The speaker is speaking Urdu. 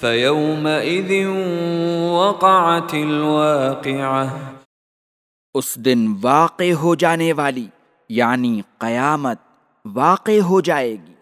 فَيَوْمَئِذٍ وَقَعَتِ الْوَاقِعَةِ اس دن واقع ہو جانے والی یعنی قیامت، واقع ہو جائے گی۔